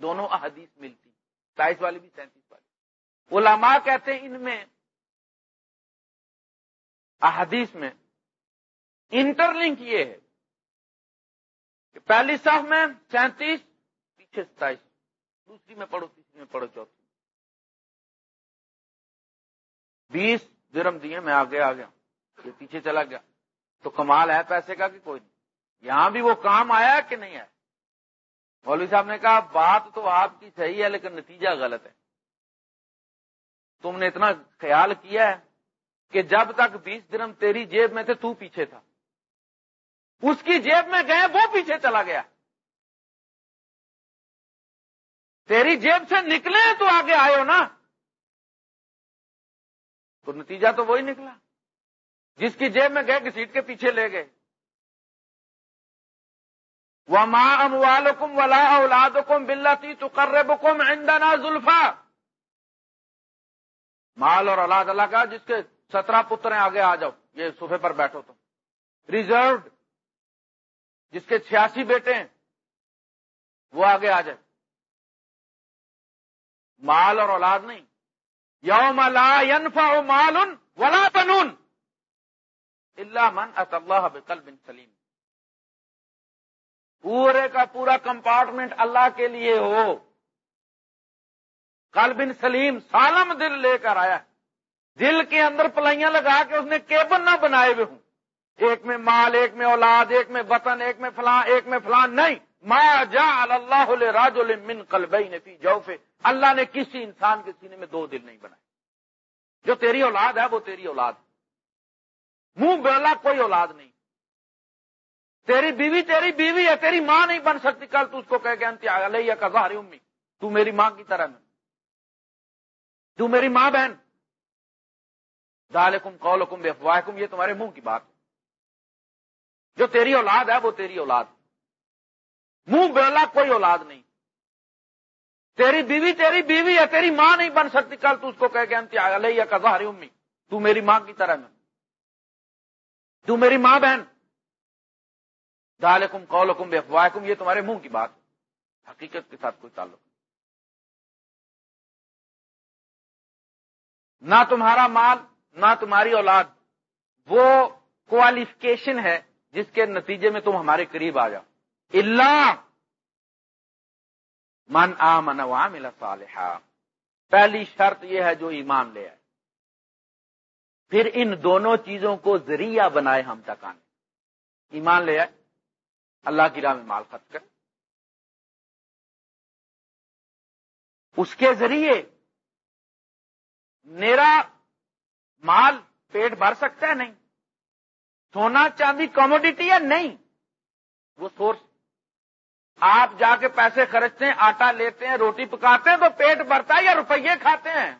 دونوں احادیث ملتی ستائیس والی بھی سینتیس۔ علماء کہتے ہیں ان میں، احادیث میں انٹر لنک یہ ہے کہ پہلی صف میں سینتیس، پیچھے ستائیس، دوسری میں پڑھو، تیسری میں پڑھو، چوتھی بیس درم دیے، میں آگے آ گیا، یہ پیچھے چلا گیا۔ تو کمال ہے پیسے کا کہ کوئی نہیں۔ یہاں بھی وہ کام آیا کہ نہیں آیا؟ مولوی صاحب نے کہا، بات تو آپ کی صحیح ہے، لیکن نتیجہ غلط ہے۔ تم نے اتنا خیال کیا ہے کہ جب تک بیس درم تیری جیب میں تھے، تو پیچھے تھا۔ اس کی جیب میں گئے، وہ پیچھے چلا گیا۔ تیری جیب سے نکلے تو آگے آئے ہو نا۔ تو نتیجہ تو وہی نکلا۔ جس کی جیب میں گئے کہ سیٹ کے پیچھے لے گئے۔ وہ ماں ام والم ولا اولاد کم بلتی تو کر بکم زلفا مال اور اولاد اللہ کا، جس کے سترہ پتر ہیں، آگے آ جاؤ، یہ صفحے پر بیٹھو تم۔ ریزروڈ جس کے چھیاسی بیٹے ہیں، وہ آگے آ جائے۔ مال اور اولاد نہیں۔ یوم لا ينفع مال ولا بنون۔ اللہ من اللہ بقلب سلیم۔ پورے کا پورا کمپارٹمنٹ اللہ کے لیے ہو۔ قلب سلیم سالم دل لے کر آیا دل کے اندر پلائیاں لگا کے اس نے کیبل نہ بنائے ہوئے ہوں۔ ایک میں مال، ایک میں اولاد، ایک میں وطن، ایک میں فلاں، ایک میں فلاں، نہیں۔ ما جا اللہ راج من قلبین فی جوفے اللہ نے کسی انسان کے سینے میں دو دل نہیں بنائے۔ جو تیری اولاد ہے، وہ تیری اولاد۔ منہ بولا کوئی اولاد نہیں۔ تیری بیوی تیری بیوی ہے، تیری ماں نہیں بن سکتی۔ کل تو اس کو کہہ گیا علیہ کا ظاہری امی، تو میری ماں کی طرح میں۔ تو میری ماں بہن۔ دالکم قولکم بے افواہکم یہ تمہارے منہ کی بات جو تیری اولاد ہے، وہ تیری اولاد۔ منہ بولا کوئی اولاد نہیں۔ تیری بیوی تیری بیوی ہے، تیری ماں نہیں بن سکتی۔ کل تو اس کو کہہ گیا علیہ کا امی، تو میری ماں کی طرح میں۔ تو میری ماں بہن۔ دالکم قولکم بے افواہکم یہ تمہارے منہ کی بات حقیقت کے ساتھ کوئی تعلق نہ تمہارا مال، نہ تمہاری اولاد۔ وہ کوالیفکیشن ہے جس کے نتیجے میں تم ہمارے قریب آ جاؤ۔ اللہ من آ من وامل صالحہ پہلی شرط یہ ہے جو ایمان لے آئے۔ پھر ان دونوں چیزوں کو ذریعہ بنائے ہم تک آنے۔ ایمان لے آئے۔ اللہ کی راہ میں مال خرچ کرے۔ اس کے ذریعے میرا مال پیٹ بھر سکتا ہے نہیں؟ سونا چاندی کموڈیٹی ہے نہیں؟ وہ سورس آپ جا کے پیسے خرچتے ہیں، آٹا لیتے ہیں، روٹی پکاتے ہیں تو پیٹ بھرتا ہے یا روپیے کھاتے ہیں؟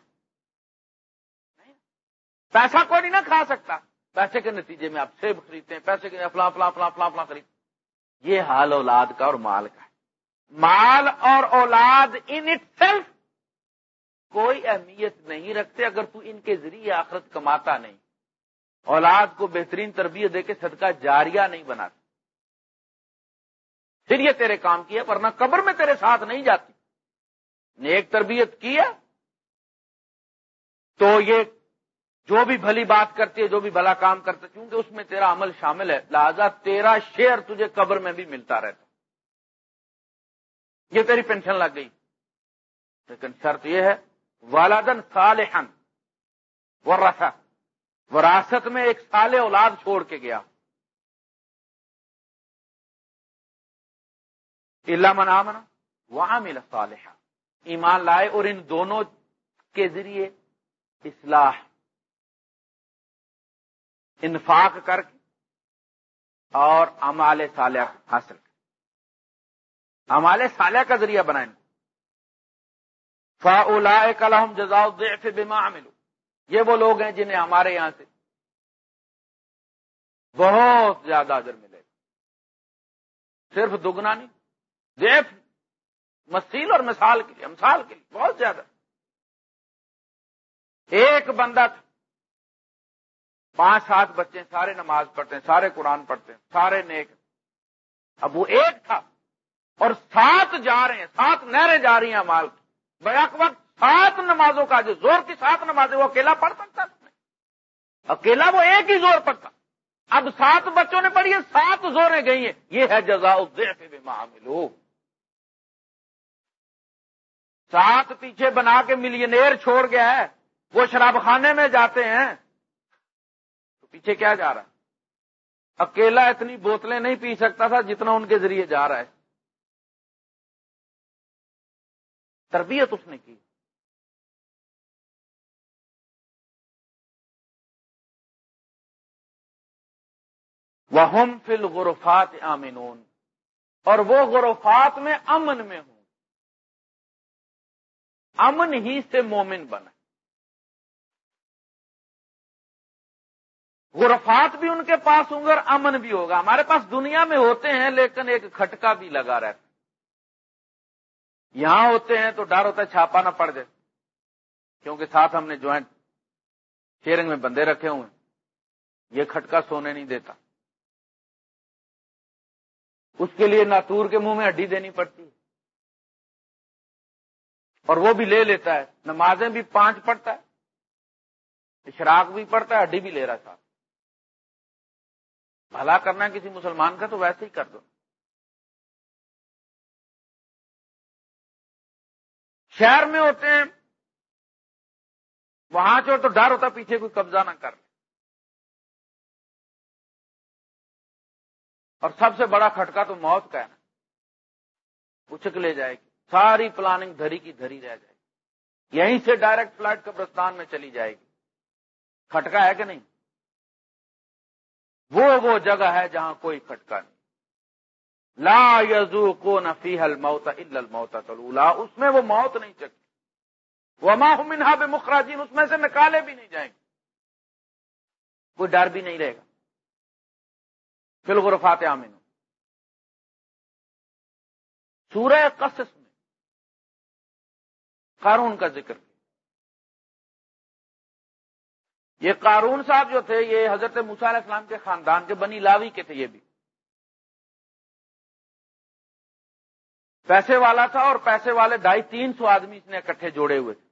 پیسہ کوئی نہیں نہ کھا سکتا. پیسے کے نتیجے میں آپ سیب خریدتے ہیں، پیسے کے فلاں فلاں فلاں فلاں فلاں خریدتے یہ حال اولاد کا اور مال کا ہے۔ مال اور اولاد ان اٹ سیلف کوئی اہمیت نہیں رکھتے اگر تو ان کے ذریعے آخرت کماتا نہیں۔ اولاد کو بہترین تربیت دے کے صدقہ جاریہ نہیں بناتا۔ پھر یہ تیرے کام کیا، ورنہ قبر میں تیرے ساتھ نہیں جاتی۔ نیک تربیت کیا تو یہ جو بھی بھلی بات کرتی ہے، جو بھی بھلا کام کرتے کیونکہ اس میں تیرا عمل شامل ہے، لہذا تیرا شیئر تجھے قبر میں بھی ملتا رہتا۔ یہ تیری پینشن لگ گئی۔ لیکن شرط یہ ہے والدن صالحن ورثہ، وراثت میں ایک سال اولاد چھوڑ کے گیا۔ اللہ منا وہاں ملا صالحہ ایمان لائے اور ان دونوں کے ذریعے اصلاح، انفاق کر کے اور امال صالح حاصل۔ کر امال صالح کا ذریعہ بنائیں۔ فا کلحم جزاؤ بیما ملو یہ وہ لوگ ہیں جنہیں ہمارے یہاں سے بہت زیادہ اجر ملے۔ گا صرف دگنا نہیں دیف مسیل اور مثال کے لیے مثال کے لیے بہت زیادہ۔ ایک بندہ تھا، پانچ سات بچے سارے نماز پڑھتے ہیں، سارے قرآن پڑھتے ہیں، سارے نیک اب وہ ایک تھا اور سات جا رہے ہیں، سات نہریں جا رہی ہیں مال کی۔ بیک وقت سات نمازوں کا جو زور کی سات نمازیں، وہ اکیلا پڑھ سکتا اکیلا وہ ایک ہی زور پڑتا اب سات بچوں نے پڑھی ہے سات زوریں گئی ہیں یہ ہے جزا ملو سات پیچھے بنا کے ملینئر چھوڑ گیا ہے۔ وہ شراب خانے میں جاتے ہیں۔ تو پیچھے کیا جا رہا ہے؟ اکیلا اتنی بوتلیں نہیں پی سکتا تھا جتنا ان کے ذریعے جا رہا ہے۔ تربیت اس نے کی۔ وہ فل غرفات آمنون۔ اور وہ غرفات میں امن میں ہوں۔ امن ہی سے مومن بنا غرفات بھی ان کے پاس ہوں گے اور امن بھی ہوگا۔ ہمارے پاس دنیا میں ہوتے ہیں لیکن ایک کھٹکا بھی لگا رہتا۔ یہاں ہوتے ہیں تو ڈر ہوتا ہے چھاپا نہ پڑ جائے۔ کیونکہ ساتھ ہم نے جوائنٹ شیئرنگ میں بندے رکھے ہوئے یہ کھٹکا سونے نہیں دیتا۔ اس کے لیے ناتور کے منہ میں ہڈی دینی پڑتی ہے۔ اور وہ بھی لے لیتا ہے۔ نمازیں بھی پانچ پڑھتا ہے۔ اشراق بھی پڑھتا ہے، ہڈی بھی لے رہا تھا بھلا کرنا کسی مسلمان کا تو ویسے ہی کر دو۔ شہر میں ہوتے ہیں، وہاں جو تو ڈر ہوتا پیچھے کوئی قبضہ نہ کر لے۔ اور سب سے بڑا کھٹکا تو موت کا ہے نا۔ اچک لے جائے گی۔ ساری پلاننگ دھری کی دھری رہ جائے گی۔ یہیں سے ڈائریکٹ فلائٹ قبرستان میں چلی جائے گی۔ کھٹکا ہے کہ نہیں؟ وہ وہ جگہ ہے جہاں کوئی کھٹکا نہیں۔ لا یزو کو نفی حل موتا الموتا تلولا. اس میں وہ موت نہیں چکتی وہ ماہ منہا بے مخراجین اس میں سے نکالے بھی نہیں جائیں گے. کوئی ڈر بھی نہیں رہے گا. بالغرفات عامن سورہ قصص میں قارون کا ذکر یہ قارون صاحب جو تھے، یہ حضرت علیہ السلام کے خاندان کے بنی لاوی کے تھے، یہ بھی. پیسے والا تھا اور پیسے والے ڈھائی تین سو آدمی اس نے اکٹھے جوڑے ہوئے تھے۔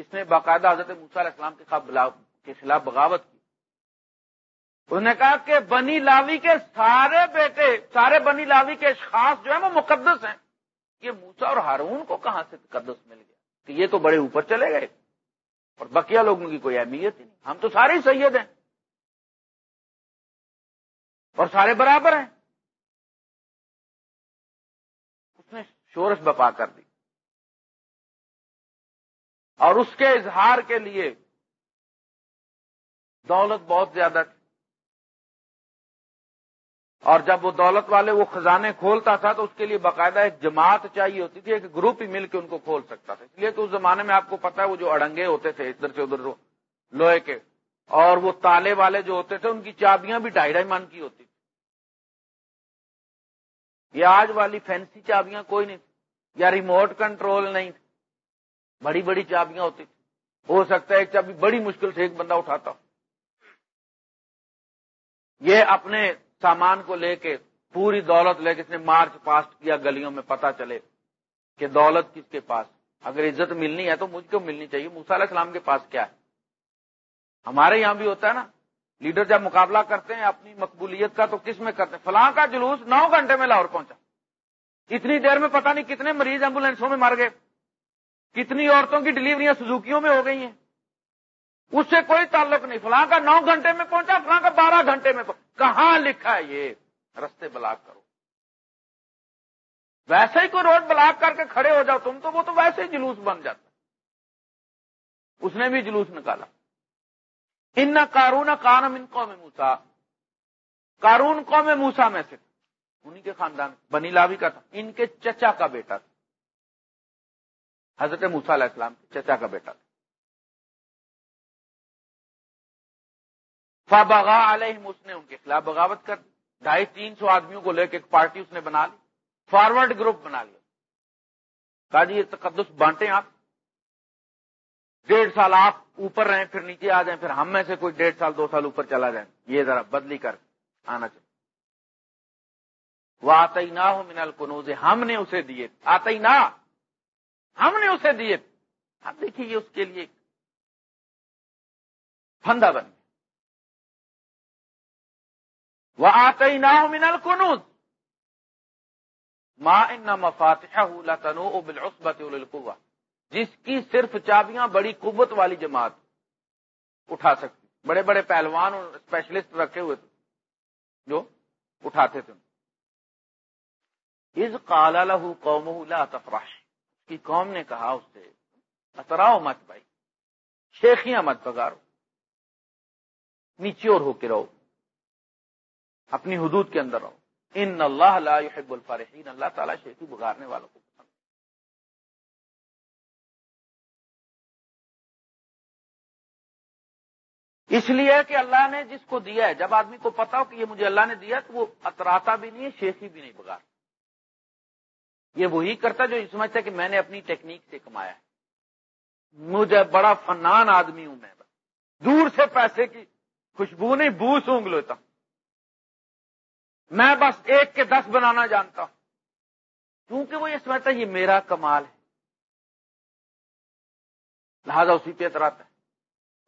اس نے باقاعدہ حضرت علیہ السلام کے خلاف بغاوت کی۔ انہوں نے کہا کہ بنی لاوی کے سارے بیٹے، سارے بنی لاوی کے خاص جو ہیں وہ مقدس ہیں۔ یہ موسا اور ہارون کو کہاں سے مقدس مل گیا؟ کہ یہ تو بڑے اوپر چلے گئے۔ اور بقیہ لوگوں کی کوئی اہمیت ہی نہیں۔ ہم تو سارے سید ہیں۔ اور سارے برابر ہیں۔ نے شورش بپا کر دی۔ اور اس کے اظہار کے لیے دولت بہت زیادہ تھی۔ اور جب وہ دولت والے وہ خزانے کھولتا تھا تو اس کے لیے باقاعدہ ایک جماعت چاہیے ہوتی تھی، ایک گروپ ہی مل کے ان کو کھول سکتا تھا۔ اس لیے کہ اس زمانے میں آپ کو پتا ہے وہ جو اڑنگے ہوتے تھے، ادھر سے ادھر لوہے کے، اور وہ تالے والے جو ہوتے تھے، ان کی چابیاں بھی ڈھائی ڈھائی من کی ہوتی یہ آج والی فینسی چابیاں کوئی نہیں تھی۔ یا ریموٹ کنٹرول نہیں تھی۔ بڑی بڑی چابیاں ہوتی تھی۔ ہو سکتا ہے ایک چابی بڑی مشکل سے ایک بندہ اٹھاتا ہو۔ یہ اپنے سامان کو لے کے پوری دولت لے کے اس نے مارچ پاسٹ کیا، گلیوں میں پتا چلے کہ دولت کس کے پاس۔ اگر عزت ملنی ہے تو مجھ کو ملنی چاہیے۔ علیہ السلام کے پاس کیا ہے؟ ہمارے یہاں بھی ہوتا ہے نا۔ لیڈر جب مقابلہ کرتے ہیں، اپنی مقبولیت کا تو کس میں کرتے ہیں؟ فلاں کا جلوس نو گھنٹے میں لاہور پہنچا۔ اتنی دیر میں پتا نہیں کتنے مریض ایمبولینسوں میں مر گئے۔ کتنی عورتوں کی ڈلیوریاں سزوکیوں میں ہو گئی ہیں۔ اس سے کوئی تعلق نہیں۔ فلاں کا نو گھنٹے میں پہنچا، فلاں کا بارہ گھنٹے میں پہنچا۔ کہاں لکھا ہے یہ؟ رستے بلاک کرو۔ ویسے ہی کوئی روڈ بلاک کر کے کھڑے ہو جاؤ تم تو، وہ تو ویسے ہی جلوس بن جاتا۔ اس نے بھی جلوس نکالا۔ ان نہ کارون کانم ان قوم موسا کارون قوم موسا میں سے۔ انہیں کے خاندان، بنی لاوی کا تھا۔ ان کے چچا کا بیٹا تھا۔ حضرت موسا علیہ السلام کے چچا کا بیٹا تھا۔ فابغا علیہ اس نے ان کے خلاف بغاوت کر دی۔ ڈھائی تین سو آدمیوں کو لے کے ایک پارٹی اس نے بنا لی۔ فارورڈ گروپ بنا لیا۔ کہا جی یہ تقدس بانٹے آپ۔ ڈیڑھ سال آپ اوپر رہیں، پھر نیچے آ جائیں، پھر ہم میں سے کوئی ڈیڑھ سال، دو سال اوپر چلا جائیں یہ ذرا بدلی کر آنا چاہیے۔ وہ آتے نہ ہو من القنوز، ہم نے اسے دیے۔ آتے نہ ہم نے اسے دیے۔ اب دیکھیے یہ اس کے لیے پھندا بن وہ آتے نہ ہو من القنوز ماں ان مفاتح تنو بالعصبت القوا جس کی صرف چابیاں بڑی قوت والی جماعت اٹھا سکتی بڑے بڑے پہلوان اور اسپیشلسٹ رکھے ہوئے تھے جو اٹھاتے تھے۔ از کالا لہو قوم لا تفراش کی قوم نے کہا اس سے، اتراؤ مت بھائی، شیخیاں مت بگارو، نیچے اور ہو کے رہو، اپنی حدود کے اندر رہو۔ ان اللہ لا يحب الفارحین اللہ تعالیٰ شیخی بگارنے والوں کو اس لیے کہ اللہ نے جس کو دیا ہے، جب آدمی کو پتا ہو کہ یہ مجھے اللہ نے دیا، تو وہ اتراتا بھی نہیں ہے، شیخی بھی نہیں بگار یہ وہی کرتا جو سمجھتا ہے کہ میں نے اپنی ٹیکنیک سے کمایا ہے۔ مجھے بڑا فنان آدمی ہوں میں۔ دور سے پیسے کی خوشبو نہیں بو سونگ لیتا ہوں میں بس ایک کے دس بنانا جانتا ہوں۔ کیونکہ وہ یہ سمجھتا ہے، یہ میرا کمال ہے۔ لہذا اسی پہ اتراتا ہے۔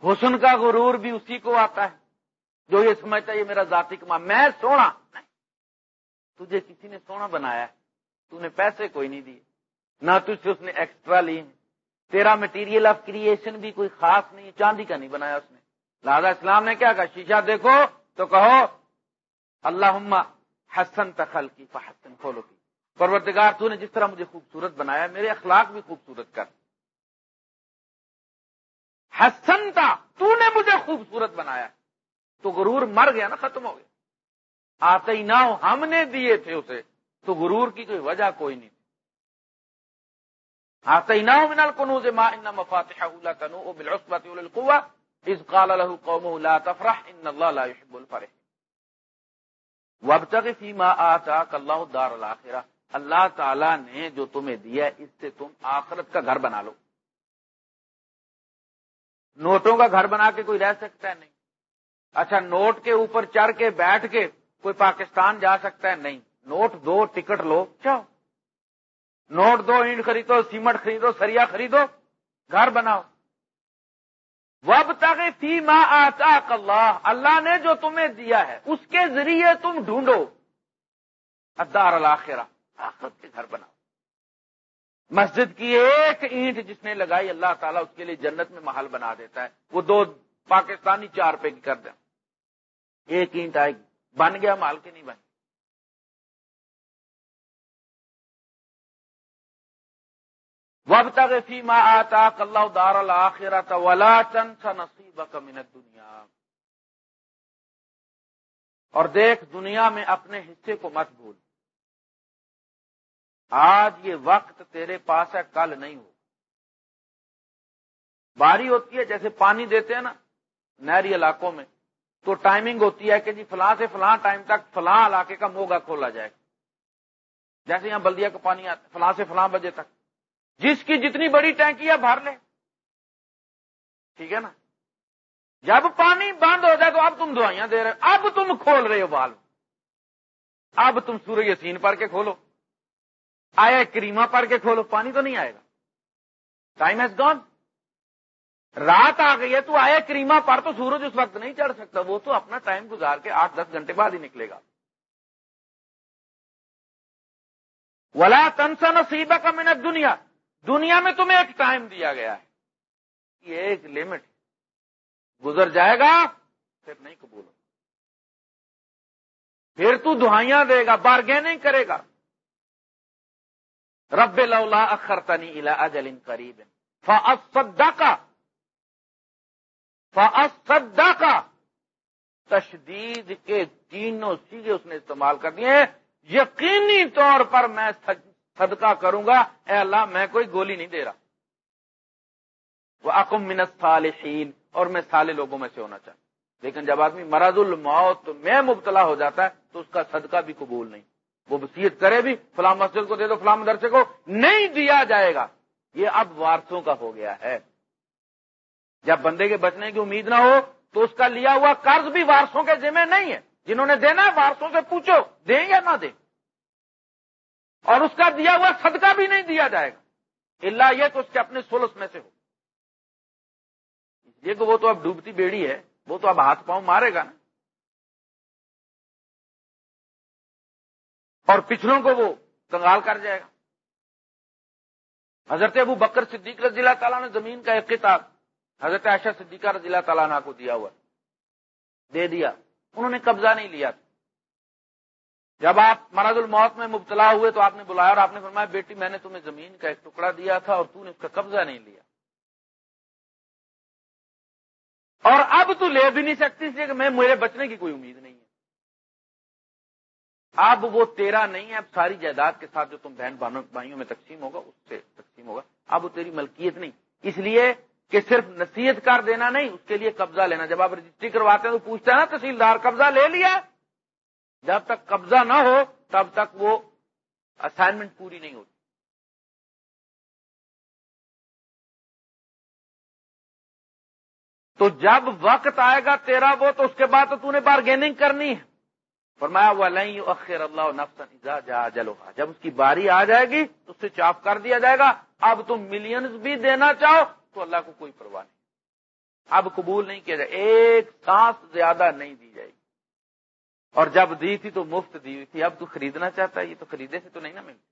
حسن کا غرور بھی اسی کو آتا ہے، جو یہ سمجھتا ہے یہ میرا ذاتی کما میں سونا تجھے کسی نے سونا بنایا ہے تو نے پیسے کوئی نہیں دیے۔ نہ تجھ سے اس نے ایکسٹرا لی تیرا مٹیریل آف کریشن بھی کوئی خاص نہیں چاندی کا نہیں بنایا اس نے۔ لہٰذا اسلام نے کیا کہا؟ شیشہ دیکھو تو کہو اللہ حسن تخل کی فحسن کھولو کی پروردگار، تو نے جس طرح مجھے خوبصورت بنایا، میرے اخلاق بھی خوبصورت کر۔ حسن تھا، تو نے مجھے خوبصورت بنایا۔ تو غرور مر گیا نا، ختم ہو گیا۔ آتے ہی نہ ہم نے دیے تھے اسے، تو غرور کی کوئی وجہ کوئی نہیں۔ آتے ہی نہ منال کنو سے ماں ان مفاتح کنو بالعصبت القوا اس قال له قومه لا تفرح، ان الله لا يحب الفرح۔ وابتغ فيما آتاك الله الدار الاخره اللہ تعالی نے جو تمہیں دیا اس سے تم آخرت کا گھر بنا لو۔ نوٹوں کا گھر بنا کے کوئی رہ سکتا ہے نہیں۔ اچھا نوٹ کے اوپر چڑھ کے بیٹھ کے کوئی پاکستان جا سکتا ہے نہیں۔ نوٹ دو، ٹکٹ لو چاہو نوٹ دو، اینٹ خریدو، سیمنٹ خریدو، سریا خریدو، گھر بناؤ۔ وب تک فی ماں آتا اللہ اللہ نے جو تمہیں دیا ہے، اس کے ذریعے تم ڈھونڈو۔ ادار الآخرہ آخرت کے گھر بناؤ۔ مسجد کی ایک اینٹ جس نے لگائی اللہ تعالیٰ اس کے لیے جنت میں محل بنا دیتا ہے، وہ دو پاکستانی چار پہ کی کر دیں۔ ایک اینٹ آئے گی۔ بن گیا مال کے نہیں بن وب تک فیما آتا کلّہ دار الآخرت ولا چن سا نصیب منت دنیا اور دیکھ، دنیا میں اپنے حصے کو مت بھول۔ آج یہ وقت تیرے پاس ہے، کل نہیں ہو باری ہوتی ہے، جیسے پانی دیتے ہیں نا، نہری علاقوں میں، تو ٹائمنگ ہوتی ہے کہ جی فلاں سے فلاں ٹائم تک فلاں علاقے کا موگا کھولا جائے۔ گا جیسے یہاں بلدیا کا پانی آتا فلاں سے فلاں بجے تک۔ جس کی جتنی بڑی ٹینکی ہے، بھر لے۔ ٹھیک ہے نا؟ جب پانی بند ہو جائے تو اب تم دعائیاں دے رہے اب تم کھول رہے ہو بال۔ اب تم سورج یسین پر کے کھولو۔ آیا کریما پڑھ کے کھولو، پانی تو نہیں آئے گا۔ ٹائم ہیز گون رات آ گئی ہے، تو آیا کریما پڑھ تو سورج اس وقت نہیں چڑھ سکتا، وہ تو اپنا ٹائم گزار کے آٹھ دس گھنٹے بعد ہی نکلے گا۔ ولا تنسا نصیبہ کا منت دنیا دنیا میں تمہیں ایک ٹائم دیا گیا ہے۔ یہ ایک لمٹ گزر جائے گا، پھر نہیں قبول پھر تو دہائیاں دے گا بارگیننگ کرے گا۔ رب لولا اخرتنی الى اجل قریب. فاصدق. فاصدق. تشدید کے تینوں سیگے اس نے استعمال کر دیے. یقینی طور پر میں صدقہ کروں گا. اے اللہ، میں کوئی گولی نہیں دے رہا. وہ اکم منت صالحین اور میں سالے لوگوں میں سے ہونا چاہتا لیکن جب آدمی مرض الموت میں مبتلا ہو جاتا ہے، تو اس کا صدقہ بھی قبول نہیں. وہ وسیعت کرے بھی، فلاں مسجد کو دے دو، فلاں مدرسے کو، نہیں دیا جائے گا۔ یہ اب وارسوں کا ہو گیا ہے۔ جب بندے کے بچنے کی امید نہ ہو، تو اس کا لیا ہوا قرض بھی وارسوں کے ذمہ نہیں ہے۔ جنہوں نے دینا ہے وارسوں سے پوچھو، دیں یا نہ دیں۔ اور اس کا دیا ہوا صدقہ بھی نہیں دیا جائے گا۔ اللہ یہ تو اس کے اپنے سولس میں سے ہو۔ یہ کہ وہ تو اب ڈوبتی بیڑی ہے، وہ تو اب ہاتھ پاؤں مارے گا نا۔ اور پچھلوں کو وہ کنگال کر جائے گا۔ حضرت ابو بکر صدیق رضی اللہ تعالیٰ نے زمین کا ایک کتاب حضرت عائشہ صدیقہ رضی اللہ تعالیٰ کو دیا ہوا۔ دے دیا۔ انہوں نے قبضہ نہیں لیا جب آپ مرض الموت میں مبتلا ہوئے تو آپ نے بلایا اور آپ نے فرمایا، بیٹی، میں نے تمہیں زمین کا ایک ٹکڑا دیا تھا اور تو نے اس کا قبضہ نہیں لیا۔ اور اب تو لے بھی نہیں سکتی، اس لیے کہ میں میرے بچنے کی کوئی امید نہیں۔ اب وہ تیرا نہیں ہے، اب ساری جائیداد کے ساتھ جو تم بہن بھائیوں میں تقسیم ہوگا، اس سے تقسیم ہوگا۔ اب وہ تیری ملکیت نہیں۔ اس لیے کہ صرف نصیحت کر دینا نہیں، اس کے لیے قبضہ لینا۔ جب آپ رجسٹری کرواتے ہیں تو پوچھتا ہے نا، تحصیلدار قبضہ لے لیا؟ جب تک قبضہ نہ ہو، تب تک وہ اسائنمنٹ پوری نہیں ہوتی۔ تو جب وقت آئے گا تیرا وہ، تو اس کے بعد تو نے بارگیننگ کرنی ہے۔ فرمایا وہ اللہ نفس جا جلو جب اس کی باری آ جائے گی، تو اسے چاپ کر دیا جائے گا. اب تم ملینز بھی دینا چاہو، تو اللہ کو کوئی پرواہ نہیں. اب قبول نہیں کیا جائے. ایک سانس زیادہ نہیں دی جائے گی. اور جب دی تھی تو مفت دی ہوئی تھی. اب تو خریدنا چاہتا ہے. یہ تو خریدے سے تو نہیں نا ملتی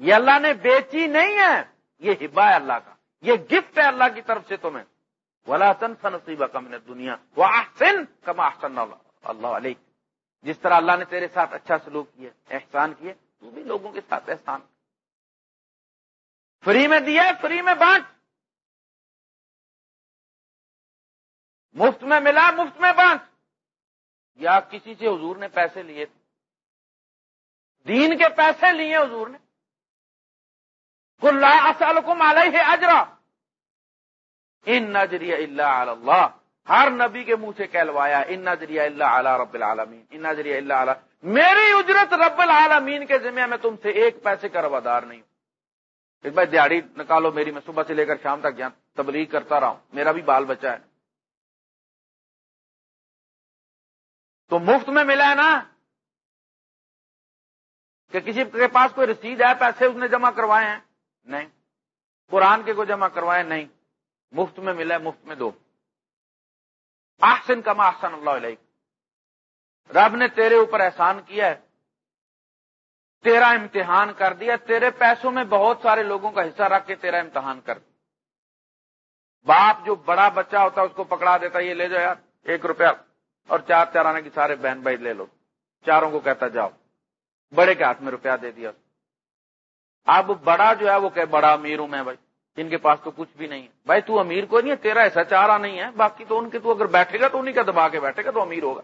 یہ اللہ نے بیچی نہیں ہے. یہ ہبا ہے اللہ کا. یہ گفٹ ہے اللہ کی طرف سے تمہیں. ولا تن کم نے دنیا وہ آسن کم آسن اللہ اللہ علیہ جس طرح اللہ نے تیرے ساتھ اچھا سلوک کیا، احسان کیے تو بھی لوگوں کے ساتھ احسان۔ فری میں دیا فری میں بانٹ۔ مفت میں ملا، مفت میں بانٹ۔ یا کسی سے حضور نے پیسے لیے تھے۔ دین کے پیسے لیے حضور نے۔ کل اصل کو مالا ہے اجرا۔ ان نظری اللہ اللہ۔ ہر نبی کے منہ سے کہلوایا ان نظریہ اللہ اعلیٰ رب العالمین ان نظریہ اللہ اعلیٰ میری اجرت رب العالمین کے ذمہ میں تم سے ایک پیسے کا روادار نہیں ہوں۔ ایک بھائی دیہڑی نکالو میری، میں صبح سے لے کر شام تک تبلیغ کرتا رہا ہوں، میرا بھی بال بچہ ہے۔ تو مفت میں ملا ہے نا؟ کہ کسی کے پاس کوئی رسید ہے، پیسے اس نے جمع کروائے ہیں؟ نہیں۔ قرآن کے کو جمع کروائے نہیں۔ مفت میں ملا ہے، مفت میں دو۔ آسن کما آسن اللہ علیہ رب نے تیرے اوپر احسان کیا ہے، تیرا امتحان کر دیا، تیرے پیسوں میں بہت سارے لوگوں کا حصہ رکھ کے تیرا امتحان کر دیا۔ باپ جو بڑا بچہ ہوتا ہے، اس کو پکڑا دیتا یہ لے جاؤ یار، ایک روپیہ۔ اور چار چار آنے کی سارے بہن بھائی لے لو۔ چاروں کو کہتا جاؤ۔ بڑے کے ہاتھ میں روپیہ دے دیا۔ اب بڑا جو ہے، وہ کہ بڑا امیر ہوں میں بھائی۔ جن کے پاس تو کچھ بھی نہیں ہے۔ بھائی تو امیر کوئی نہیں ہے، تیرا ایسا چارہ نہیں ہے۔ باقی تو ان کے تو اگر بیٹھے گا تو انہیں کا دبا کے بیٹھے گا تو امیر ہوگا۔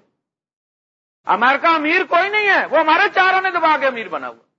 امریکہ امیر کوئی نہیں ہے، وہ ہمارے چاروں نے دبا کے امیر بنا ہوا۔